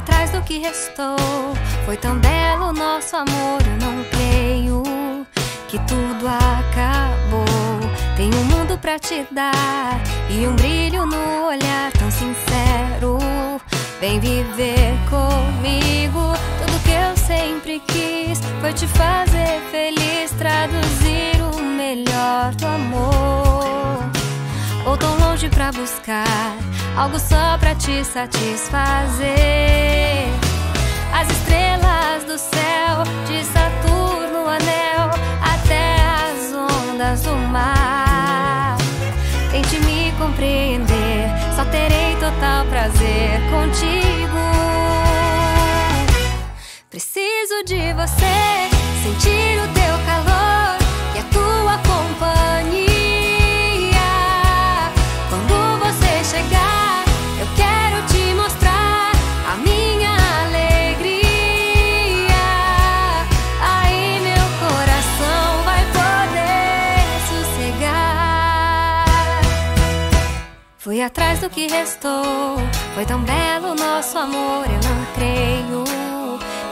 do que restou. Foi tão belo nosso amor, eu não creio que tudo acabou. Tenho um mundo pra te dar e um brilho no olhar tão sincero. Vem viver comigo. Tudo que eu sempre quis foi te fazer feliz, traduzir o melhor do amor. Ou tão longe pra buscar algo só pra te satisfazer. As estrelas do céu, de Saturno, anel, até as ondas do mar. Tente me compreender, só terei total prazer contigo. Preciso de você, sentir Fui atrás do que restou. Foi tão belo nosso amor, eu não creio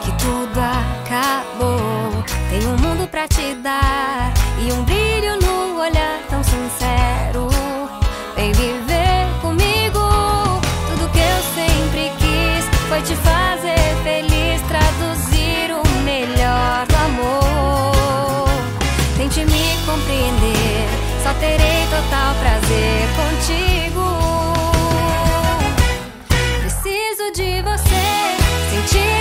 que tudo acabou. Tenho um mundo pra te dar e um brilho no olhar tão sincero. Vem viver comigo. Tudo que eu sempre quis foi te fazer feliz, traduzir o melhor do amor. Tente me compreender, só terei total prazer contigo. 静